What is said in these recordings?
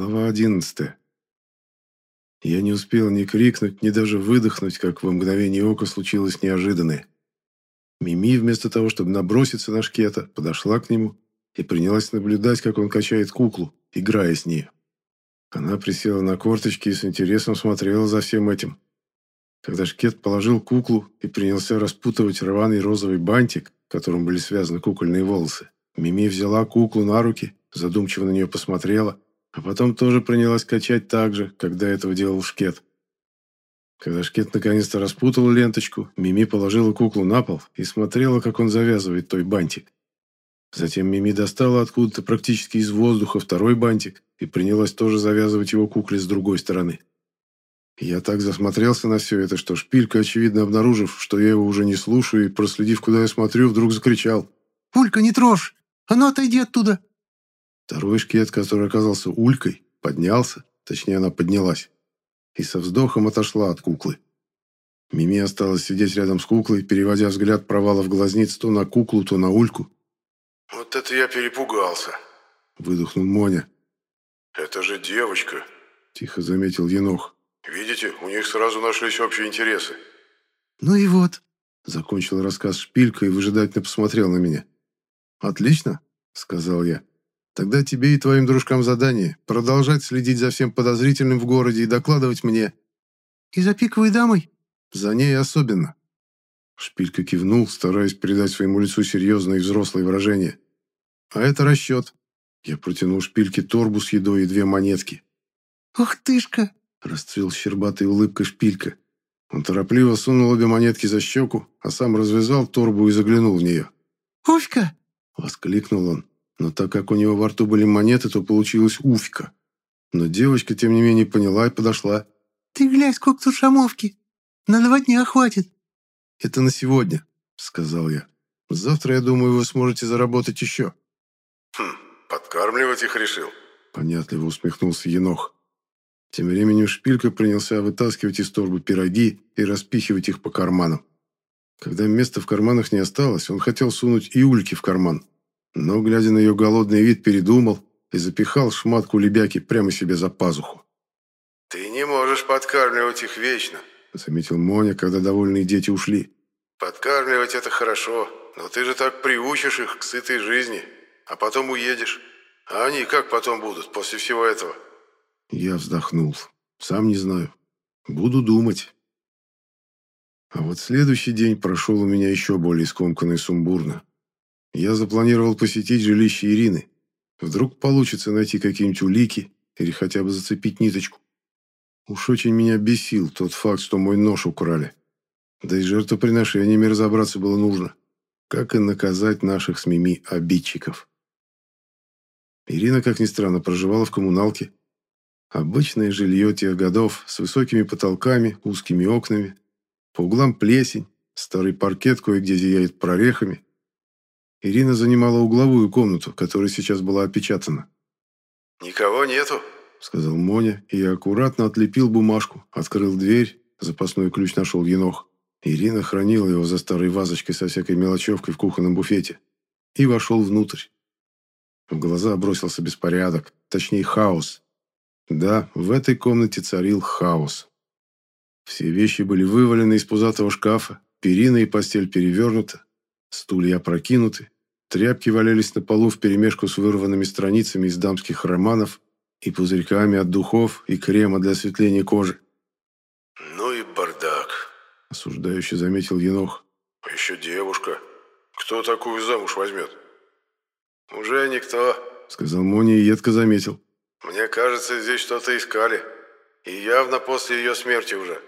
Глава одиннадцатая. Я не успел ни крикнуть, ни даже выдохнуть, как в мгновение ока случилось неожиданное. Мими, вместо того, чтобы наброситься на шкета, подошла к нему и принялась наблюдать, как он качает куклу, играя с ней. Она присела на корточки и с интересом смотрела за всем этим. Когда шкет положил куклу и принялся распутывать рваный розовый бантик, которым были связаны кукольные волосы, Мими взяла куклу на руки, задумчиво на нее посмотрела, а потом тоже принялась качать так же, до этого делал шкет. Когда Шкет наконец-то распутал ленточку, Мими положила куклу на пол и смотрела, как он завязывает той бантик. Затем Мими достала откуда-то практически из воздуха второй бантик и принялась тоже завязывать его кукле с другой стороны. Я так засмотрелся на все это, что Шпилька, очевидно обнаружив, что я его уже не слушаю, и проследив, куда я смотрю, вдруг закричал. «Улька, не трожь! А ну, отойди оттуда!» Второй шкет, который оказался Улькой, поднялся, точнее, она поднялась и со вздохом отошла от куклы. Мими осталась сидеть рядом с куклой, переводя взгляд провалов глазниц то на куклу, то на Ульку. «Вот это я перепугался», — выдохнул Моня. «Это же девочка», — тихо заметил Енох. «Видите, у них сразу нашлись общие интересы». «Ну и вот», — закончил рассказ Шпилька и выжидательно посмотрел на меня. «Отлично», — сказал я. Тогда тебе и твоим дружкам задание – продолжать следить за всем подозрительным в городе и докладывать мне. И за пиковой дамой? За ней особенно. Шпилька кивнул, стараясь придать своему лицу серьезное и взрослое выражение. А это расчет. Я протянул Шпильке торбу с едой и две монетки. «Ух тышка!» – расцвел щербатой улыбкой Шпилька. Он торопливо сунул обе монетки за щеку, а сам развязал торбу и заглянул в нее. «Уфька!» – воскликнул он. Но так как у него во рту были монеты, то получилось уфька. Но девочка, тем не менее, поняла и подошла. «Ты глянь, сколько тут шамовки! На два дня хватит!» «Это на сегодня», — сказал я. «Завтра, я думаю, вы сможете заработать еще». «Хм, подкармливать их решил», — понятливо усмехнулся Енох. Тем временем Шпилька принялся вытаскивать из торбы пироги и распихивать их по карманам. Когда места в карманах не осталось, он хотел сунуть и ульки в карман, но, глядя на ее голодный вид, передумал и запихал шматку лебяки прямо себе за пазуху. «Ты не можешь подкармливать их вечно», — заметил Моня, когда довольные дети ушли. «Подкармливать это хорошо, но ты же так приучишь их к сытой жизни, а потом уедешь. А они как потом будут после всего этого?» Я вздохнул. Сам не знаю. Буду думать. А вот следующий день прошел у меня еще более скомканно и сумбурно. Я запланировал посетить жилище Ирины. Вдруг получится найти какие-нибудь улики или хотя бы зацепить ниточку. Уж очень меня бесил тот факт, что мой нож украли. Да и жертвоприношениями разобраться было нужно. Как и наказать наших с Мими обидчиков. Ирина, как ни странно, проживала в коммуналке. Обычное жилье тех годов с высокими потолками, узкими окнами. По углам плесень, старый паркет кое-где зияет прорехами, Ирина занимала угловую комнату, которая сейчас была опечатана. «Никого нету», — сказал Моня, и аккуратно отлепил бумажку, открыл дверь, запасной ключ нашел Енох. Ирина хранила его за старой вазочкой со всякой мелочевкой в кухонном буфете. И вошел внутрь. В глаза бросился беспорядок, точнее хаос. Да, в этой комнате царил хаос. Все вещи были вывалены из пузатого шкафа, перина и постель перевернута, Стулья опрокинуты, тряпки валялись на полу вперемешку с вырванными страницами из дамских романов и пузырьками от духов и крема для осветления кожи. «Ну и бардак», — осуждающе заметил Енох. «А еще девушка. Кто такую замуж возьмет?» «Уже никто», — сказал Мони и едко заметил. «Мне кажется, здесь что-то искали. И явно после ее смерти уже».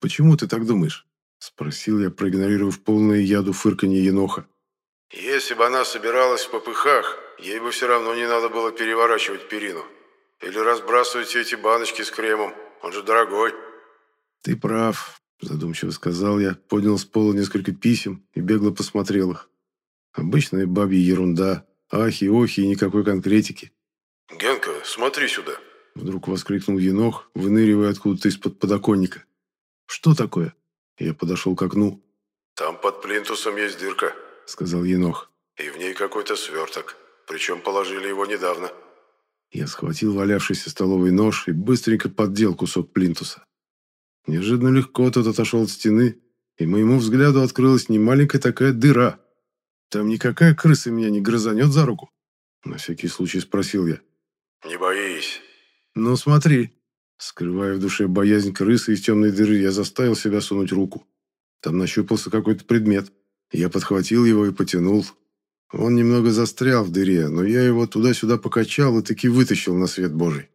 «Почему ты так думаешь?» Спросил я, проигнорировав полное яду фырканье еноха. «Если бы она собиралась в попыхах, ей бы все равно не надо было переворачивать перину. Или разбрасывать эти баночки с кремом. Он же дорогой». «Ты прав», – задумчиво сказал я, поднял с пола несколько писем и бегло посмотрел их. «Обычная бабья ерунда. Ахи-охи и никакой конкретики». «Генка, смотри сюда», – вдруг воскликнул енох, выныривая откуда-то из-под подоконника. «Что такое?» Я подошел к окну. «Там под плинтусом есть дырка», — сказал Енох. «И в ней какой-то сверток. Причем положили его недавно». Я схватил валявшийся столовый нож и быстренько поддел кусок плинтуса. Неожиданно легко тот отошел от стены, и моему взгляду открылась немаленькая такая дыра. Там никакая крыса меня не грызанет за руку? На всякий случай спросил я. «Не боись». «Ну смотри». Скрывая в душе боязнь крысы из темной дыры, я заставил себя сунуть руку. Там нащупался какой-то предмет. Я подхватил его и потянул. Он немного застрял в дыре, но я его туда-сюда покачал и таки вытащил на свет Божий.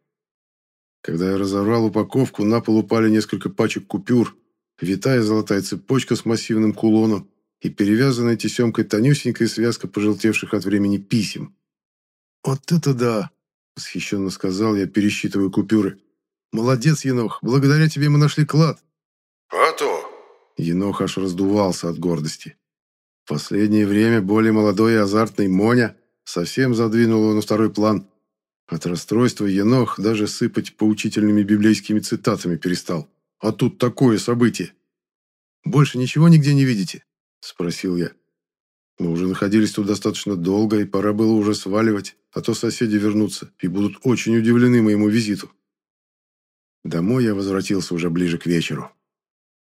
Когда я разорвал упаковку, на пол упали несколько пачек купюр, витая золотая цепочка с массивным кулоном и перевязанная тесемкой тонюсенькая связка пожелтевших от времени писем. «Вот это да!» — восхищенно сказал я, пересчитывая купюры. «Молодец, Енох, благодаря тебе мы нашли клад». «А то!» Енох аж раздувался от гордости последнее время более молодой и азартный Моня совсем задвинул его на второй план. От расстройства Енох даже сыпать поучительными библейскими цитатами перестал. А тут такое событие. «Больше ничего нигде не видите?» – спросил я. Мы уже находились тут достаточно долго, и пора было уже сваливать, а то соседи вернутся и будут очень удивлены моему визиту. Домой я возвратился уже ближе к вечеру.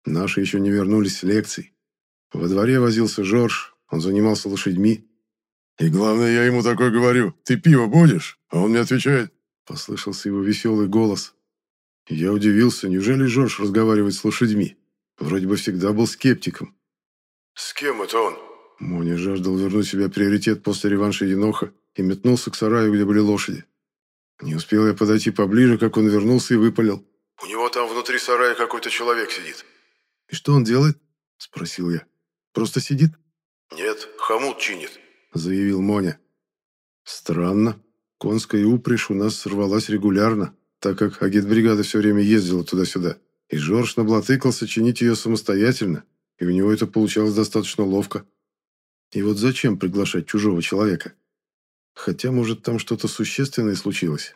Наши еще не вернулись с лекций. Во дворе возился Жорж, он занимался лошадьми. «И главное, я ему такой говорю, ты пиво будешь?» А он мне отвечает. Послышался его веселый голос. Я удивился, неужели Жорж разговаривает с лошадьми? Вроде бы всегда был скептиком. «С кем это он?» Моня жаждал вернуть себе приоритет после реванша Еноха и метнулся к сараю, где были лошади. Не успел я подойти поближе, как он вернулся и выпалил. «У него там внутри сарая какой-то человек сидит». «И что он делает?» – спросил я. Просто сидит?» «Нет, хомут чинит», — заявил Моня. «Странно. Конская упряжь у нас сорвалась регулярно, так как агитбригада все время ездила туда-сюда. И Жорж наблатыкался чинить ее самостоятельно, и у него это получалось достаточно ловко. И вот зачем приглашать чужого человека? Хотя, может, там что-то существенное случилось.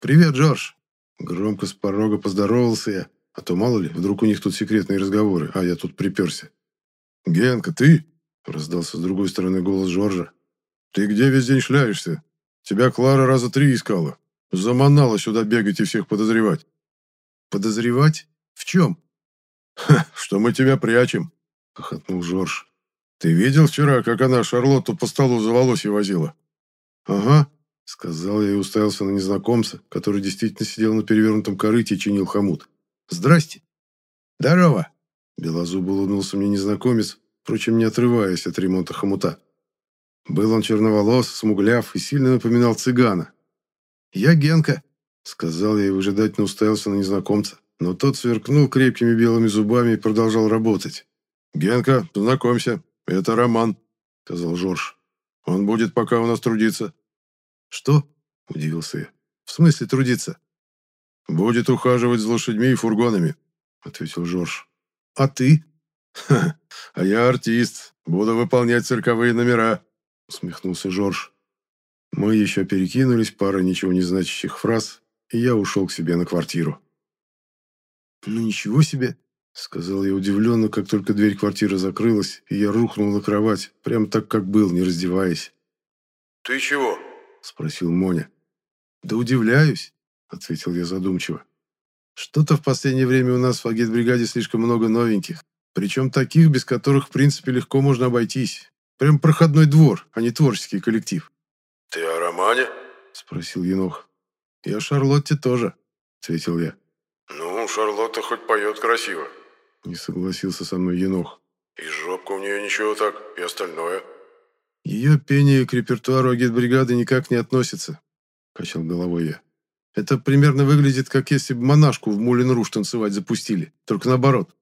«Привет, Джордж!» Громко с порога поздоровался я, а то, мало ли, вдруг у них тут секретные разговоры, а я тут приперся. «Генка, ты?» – раздался с другой стороны голос Жоржа. «Ты где весь день шляешься? Тебя Клара раза три искала. Заманала сюда бегать и всех подозревать». «Подозревать? В чем?» «Ха, что мы тебя прячем», – хохотнул Жорж. «Ты видел вчера, как она Шарлотту по столу за волосье возила?» «Ага», – сказал я и уставился на незнакомца, который действительно сидел на перевернутом корыте и чинил хомут. «Здрасте». «Здорово», Белозуб улыбнулся мне незнакомец, впрочем, не отрываясь от ремонта хомута. Был он черноволос, смугляв и сильно напоминал цыгана. «Я Генка», — сказал я и выжидательно уставился на незнакомца, но тот сверкнул крепкими белыми зубами и продолжал работать. «Генка, знакомься, это Роман», — сказал Жорж. «Он будет пока у нас трудиться». «Что?» — удивился я. «В смысле трудиться?» «Будет ухаживать за лошадьми и фургонами», — ответил Жорж. «А ты?» «Ха, а я артист, буду выполнять цирковые номера», — усмехнулся Жорж. Мы еще перекинулись парой ничего не значащих фраз, и я ушел к себе на квартиру. «Ну ничего себе!» — сказал я удивленно, как только дверь квартиры закрылась, и я рухнул на кровать, прямо так, как был, не раздеваясь. «Ты чего?» — спросил Моня. «Да удивляюсь», — ответил я задумчиво. Что-то в последнее время у нас в агитбригаде слишком много новеньких. Причем таких, без которых, в принципе, легко можно обойтись. Прям проходной двор, а не творческий коллектив. «Ты о романе?» – спросил Енох. «И о Шарлотте тоже», – ответил я. «Ну, Шарлотта хоть поет красиво», – не согласился со мной Енох. «И жопка у нее ничего так, и остальное». «Ее пение к репертуару агитбригады никак не относится», – качал головой я. Это примерно выглядит, как если бы монашку в Мулин Руш танцевать запустили, только наоборот.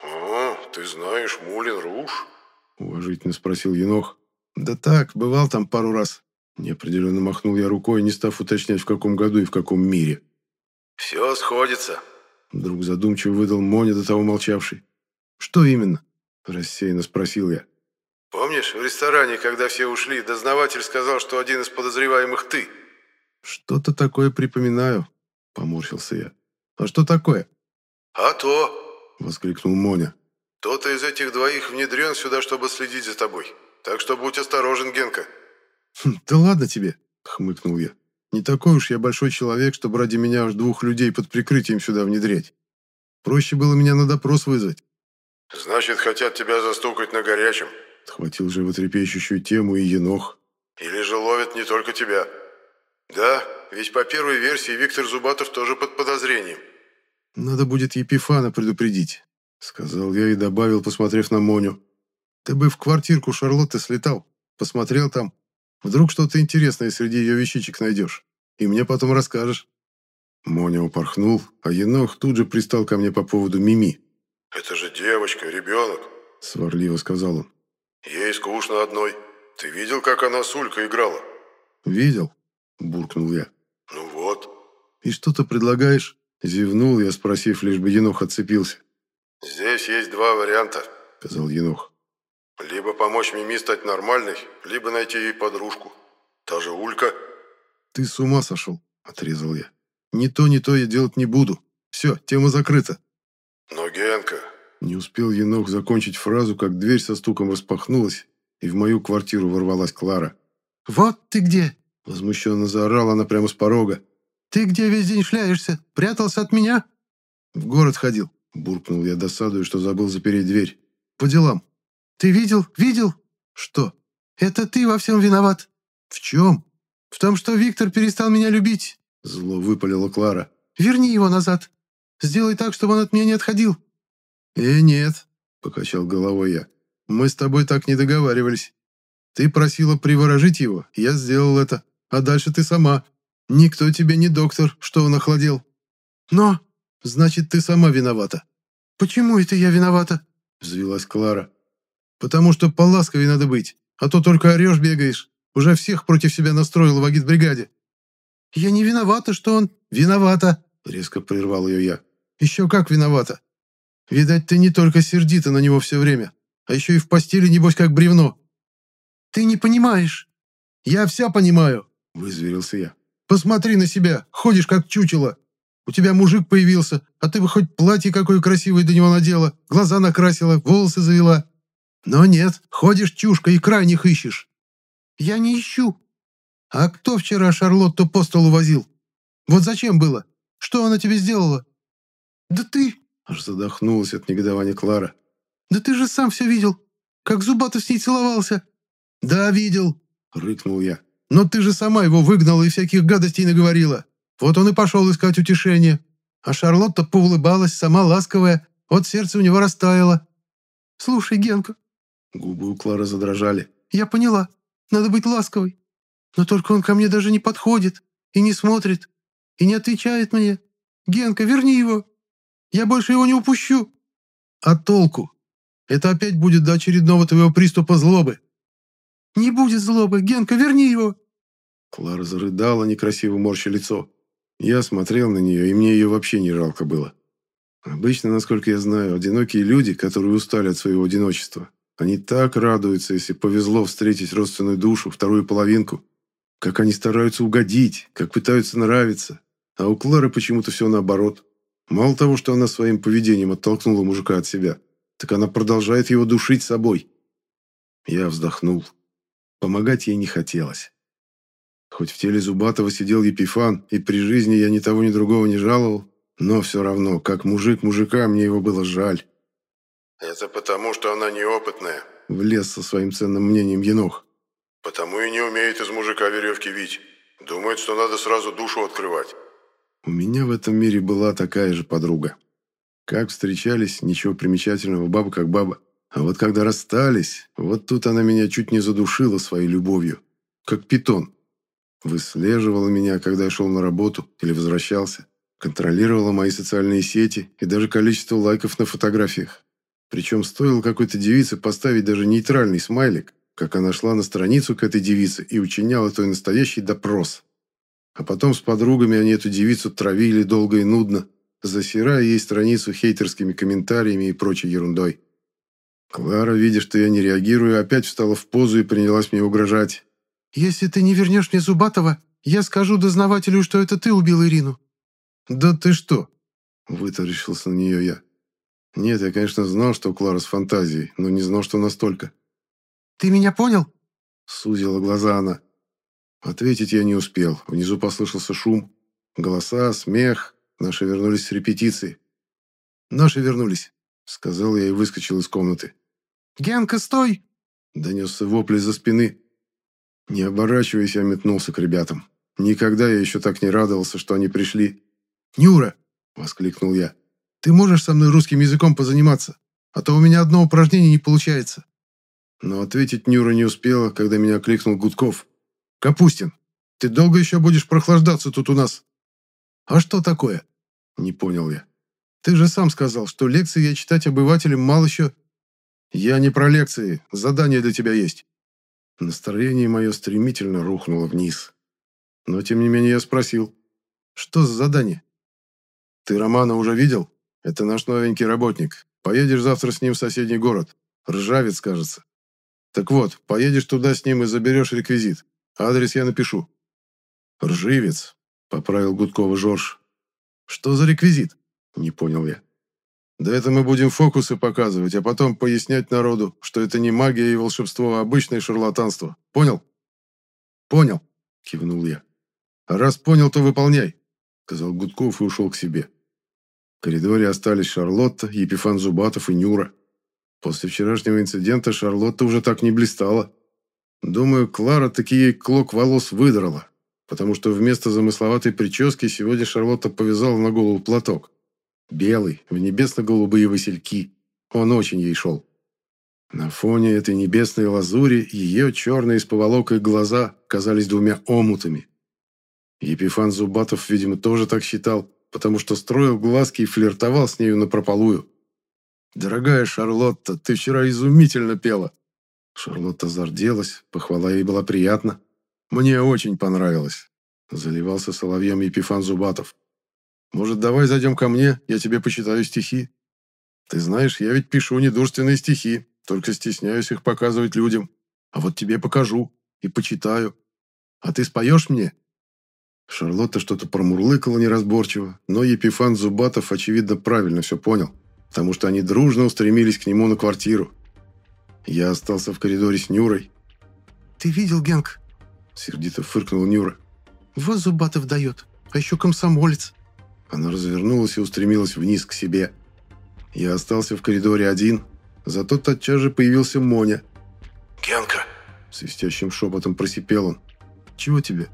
«А, ты знаешь Мулин Руш?» – уважительно спросил Енох. «Да так, бывал там пару раз». Неопределенно махнул я рукой, не став уточнять, в каком году и в каком мире. «Все сходится», – вдруг задумчиво выдал Моня, до того молчавший. «Что именно?» – рассеянно спросил я. «Помнишь, в ресторане, когда все ушли, дознаватель сказал, что один из подозреваемых ты?» «Что-то такое припоминаю», — поморщился я. «А что такое?» «А то!» — воскликнул Моня. «Кто-то из этих двоих внедрен сюда, чтобы следить за тобой. Так что будь осторожен, Генка». «Хм, «Да ладно тебе», — хмыкнул я. Не такой уж я большой человек, чтобы ради меня аж двух людей под прикрытием сюда внедрять. Проще было меня на допрос вызвать. Значит, хотят тебя застукать на горячем. Схватил животрепещущую тему и Енох. Или же ловят не только тебя. Да, ведь по первой версии Виктор Зубатов тоже под подозрением. Надо будет Епифана предупредить, сказал я и добавил, посмотрев на Моню. Ты бы в квартирку Шарлотты слетал, посмотрел там. Вдруг что-то интересное среди ее вещичек найдешь. И мне потом расскажешь. Моня упорхнул, а Енох тут же пристал ко мне по поводу Мими. «Это же девочка, ребенок», — сварливо сказал он. «Ей скучно одной. Ты видел, как она с Улькой играла?» «Видел», — буркнул я. «Ну вот». «И что ты предлагаешь?» — зевнул я, спросив, лишь бы Енох отцепился. «Здесь есть два варианта», — сказал Енох. «Либо помочь Мими стать нормальной, либо найти ей подружку. Та же Улька». «Ты с ума сошел», — отрезал я. «Ни то, ни то я делать не буду. Все, тема закрыта». «Но Генка...» Не успел Енох закончить фразу, как дверь со стуком распахнулась, и в мою квартиру ворвалась Клара. «Вот ты где!» Возмущенно заорала она прямо с порога. «Ты где весь день шляешься? Прятался от меня?» «В город ходил», — буркнул я, досадуя, что забыл запереть дверь. «По делам». «Ты видел? Видел?» «Что?» «Это ты во всем виноват». «В чем?» «В том, что Виктор перестал меня любить». Зло выпалила Клара. «Верни его назад. Сделай так, чтобы он от меня не отходил». «Э, нет», — покачал головой я. «Мы с тобой так не договаривались. Ты просила приворожить его, я сделал это. А дальше ты сама. Никто тебе не доктор, что он охладел». «Но...» «Значит, ты сама виновата». «Почему это я виновата?» — взвилась Клара. «Потому что поласковее надо быть, а то только орешь бегаешь. Уже всех против себя настроил в агитбригаде». «Я не виновата, что он...» «Виновата!» — резко прервал ее я. «Еще как виновата! Видать, ты не только сердита на него все время, а еще и в постели, небось, как бревно». «Ты не понимаешь». «Я все понимаю», — вызверился я. «Посмотри на себя, ходишь как чучело. У тебя мужик появился, а ты бы хоть платье какое красивое до него надела, глаза накрасила, волосы завела. Но нет, ходишь чушка и крайних ищешь». «Я не ищу». «А кто вчера Шарлотту по столу возил? Вот зачем было? Что она тебе сделала?» «Да ты...» Аж задохнулась от негодования Клара. «Да ты же сам все видел, как Зубатов с ней целовался». «Да, видел», — рыкнул я. «Но ты же сама его выгнала и всяких гадостей наговорила. Вот он и пошел искать утешения. А Шарлотта поулыбалась, сама ласковая, вот сердце у него растаяло». «Слушай, Генка...» Губы у Клары задрожали. «Я поняла. Надо быть ласковой. Но только он ко мне даже не подходит, и не смотрит, и не отвечает мне. Генка, верни его. Я больше его не упущу». «А толку? Это опять будет до очередного твоего приступа злобы». «Не будет злобы. Генка, верни его». Клара зарыдала, некрасиво морща лицо. Я смотрел на нее, и мне ее вообще не жалко было. Обычно, насколько я знаю, одинокие люди, которые устали от своего одиночества, они так радуются, если повезло встретить родственную душу, вторую половинку. Как они стараются угодить, как пытаются нравиться. А у Клары почему-то все наоборот. Мало того, что она своим поведением оттолкнула мужика от себя, так она продолжает его душить собой. Я вздохнул. Помогать ей не хотелось. Хоть в теле Зубатова сидел Епифан, и при жизни я ни того, ни другого не жаловал, но все равно, как мужик мужика, мне его было жаль. «Это потому, что она неопытная», — влез со своим ценным мнением Енох. «Потому и не умеет из мужика веревки вить. Думает, что надо сразу душу открывать». У меня в этом мире была такая же подруга. Как встречались, ничего примечательного, баба как баба. А вот когда расстались, вот тут она меня чуть не задушила своей любовью. Как питон. Выслеживала меня, когда я шел на работу или возвращался. Контролировала мои социальные сети и даже количество лайков на фотографиях. Причем стоило какой-то девице поставить даже нейтральный смайлик, как она шла на страницу к этой девице и учиняла той настоящий допрос. А потом с подругами они эту девицу травили долго и нудно, засирая ей страницу хейтерскими комментариями и прочей ерундой. Клара, видя, что я не реагирую, опять встала в позу и принялась мне угрожать. «Если ты не вернешь мне Зубатова, я скажу дознавателю, что это ты убил Ирину». «Да ты что?» – вытаращился на нее я. Нет, я, конечно, знал, что Клара с фантазией, но не знал, что настолько. «Ты меня понял?» – сузила глаза она. Ответить я не успел. Внизу послышался шум. Голоса, смех. Наши вернулись с репетиции. «Наши вернулись», — сказал я и выскочил из комнаты. «Генка, стой!» — донесся вопль из-за спины. Не оборачиваясь, я метнулся к ребятам. Никогда я еще так не радовался, что они пришли. «Нюра!» — воскликнул я. «Ты можешь со мной русским языком позаниматься? А то у меня одно упражнение не получается». Но ответить Нюра не успела, когда меня окликнул Гудков. «Капустин, ты долго еще будешь прохлаждаться тут у нас?» «А что такое?» Не понял я. «Ты же сам сказал, что лекции я читать обывателям мало еще...» «Я не про лекции. Задание для тебя есть». Настроение мое стремительно рухнуло вниз. Но, тем не менее, я спросил. «Что за задание?» «Ты Романа уже видел? Это наш новенький работник. Поедешь завтра с ним в соседний город. Ржавец, кажется. Так вот, поедешь туда с ним и заберешь реквизит. Адрес я напишу». «Рживец», — поправил Гудкова Жорж. «Что за реквизит?» — не понял я. «Да это мы будем фокусы показывать, а потом пояснять народу, что это не магия и волшебство, а обычное шарлатанство. Понял?» «Понял», — кивнул я. «А раз понял, то выполняй», — сказал Гудков и ушел к себе. В коридоре остались Шарлотта, Епифан Зубатов и Нюра. После вчерашнего инцидента Шарлотта уже так не блистала. Думаю, Клара таки ей клок волос выдрала, потому что вместо замысловатой прически сегодня Шарлотта повязала на голову платок. Белый, в небесно-голубые васильки. Он очень ей шел. На фоне этой небесной лазури ее черные с поволокой глаза казались двумя омутами. Епифан Зубатов, видимо, тоже так считал, потому что строил глазки и флиртовал с нею напропалую. «Дорогая Шарлотта, ты вчера изумительно пела!» Шарлотта зарделась, похвала ей была приятна. «Мне очень понравилось», — заливался соловьем Епифан Зубатов. «Может, давай зайдем ко мне, я тебе почитаю стихи? Ты знаешь, я ведь пишу недурственные стихи, только стесняюсь их показывать людям. А вот тебе покажу и почитаю. А ты споешь мне?» Шарлотта что-то промурлыкала неразборчиво, но Епифан Зубатов, очевидно, правильно все понял потому что они дружно устремились к нему на квартиру. Я остался в коридоре с Нюрой. «Ты видел, Генк?» Сердито фыркнул Нюра. «Вот Зубатов дает, а еще комсомолец». Она развернулась и устремилась вниз к себе. Я остался в коридоре один, зато тотчас же появился Моня. «Генка!» — свистящим шепотом просипел он. «Чего тебе?»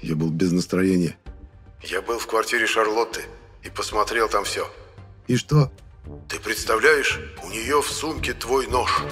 Я был без настроения. «Я был в квартире Шарлотты и посмотрел там все». «И что?» Ты представляешь, у нее в сумке твой нож.